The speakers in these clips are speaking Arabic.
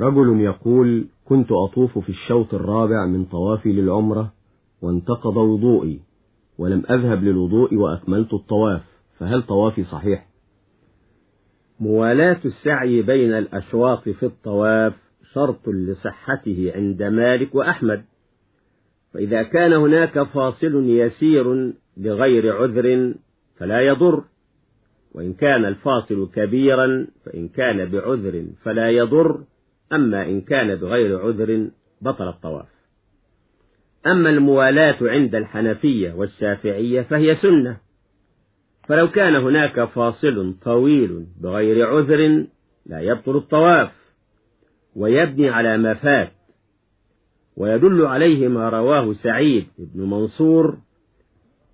رجل يقول كنت أطوف في الشوط الرابع من طوافي للعمرة وانتقض وضوئي ولم أذهب للوضوء وأكملت الطواف فهل طوافي صحيح؟ موالاة السعي بين الأشواط في الطواف شرط لصحته عند مالك وأحمد فإذا كان هناك فاصل يسير لغير عذر فلا يضر وإن كان الفاصل كبيرا فإن كان بعذر فلا يضر. أما إن كان بغير عذر بطل الطواف. أما الموالاة عند الحنفية والشافعية فهي سنة. فلو كان هناك فاصل طويل بغير عذر لا يبطل الطواف ويبني على ما فات ويدل عليه ما رواه سعيد بن منصور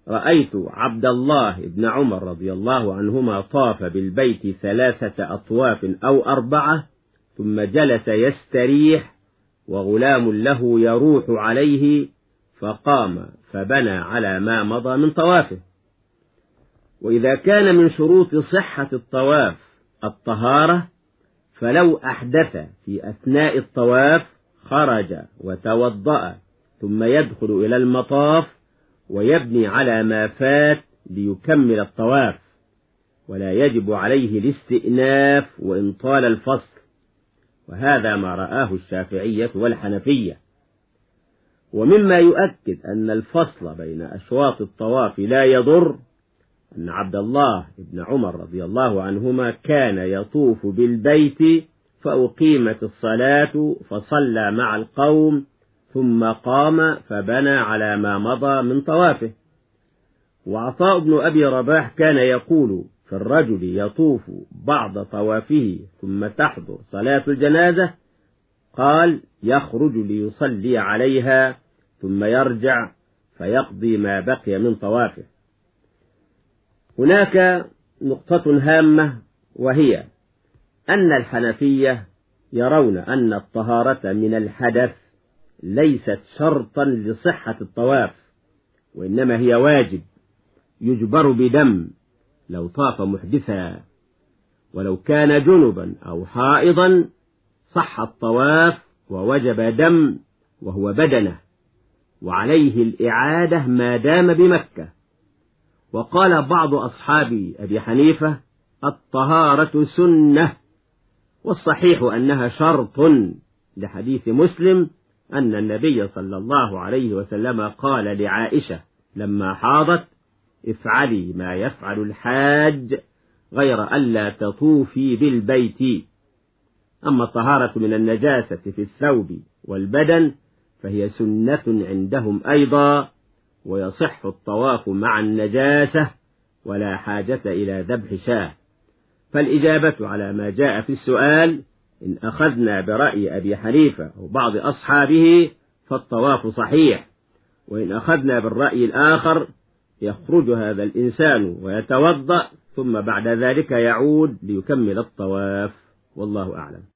رأيت عبد الله بن عمر رضي الله عنهما طاف بالبيت ثلاثة أطواف أو أربعة ثم جلس يستريح وغلام له يروح عليه فقام فبنى على ما مضى من طوافه. وإذا كان من شروط صحة الطواف الطهارة فلو أحدث في أثناء الطواف خرج وتوضأ ثم يدخل إلى المطاف ويبني على ما فات ليكمل الطواف. ولا يجب عليه الاستئناف وإن طال الفصل. وهذا ما رآه الشافعية والحنفية. ومما يؤكد أن الفصل بين أشواط الطواف لا يضر أن عبد الله بن عمر رضي الله عنهما كان يطوف بالبيت فأقيمت الصلاة فصلى مع القوم ثم قام فبنى على ما مضى من طوافه. وعطاء بن أبي رباح كان يقول في الرجل يطوف بعض طوافه ثم تحضر صلاة الجنازة قال يخرج ليصلي عليها ثم يرجع فيقضي ما بقي من طوافه. هناك نقطة هامة وهي أن الحنفية يرون أن الطهارة من الحدث ليست شرطا لصحة الطواف وإنما هي واجب يجبر بدم لو طاف محدثا ولو كان جنبا أو حائضا صح الطواف ووجب دم وهو بدنه وعليه الإعادة ما دام بمكة. وقال بعض أصحاب أبي حنيفة الطهارة سنة والصحيح أنها شرط لحديث مسلم أن النبي صلى الله عليه وسلم قال لعائشة لما حاضت افعلي ما يفعل الحاج غير ألا تطوفي بالبيت. أما الطهارة من النجاسة في الثوب والبدن فهي سنة عندهم أيضا ويصح الطواف مع النجاسة ولا حاجة إلى ذبح شاة. فالإجابة على ما جاء في السؤال إن أخذنا برأي أبي حنيفة أو بعض أصحابه فالطواف صحيح وإن أخذنا بالرأي الآخر يخرج هذا الإنسان ويتوضأ ثم بعد ذلك يعود ليكمل الطواف. والله أعلم.